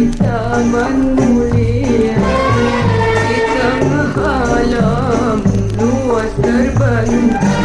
Terima kasih.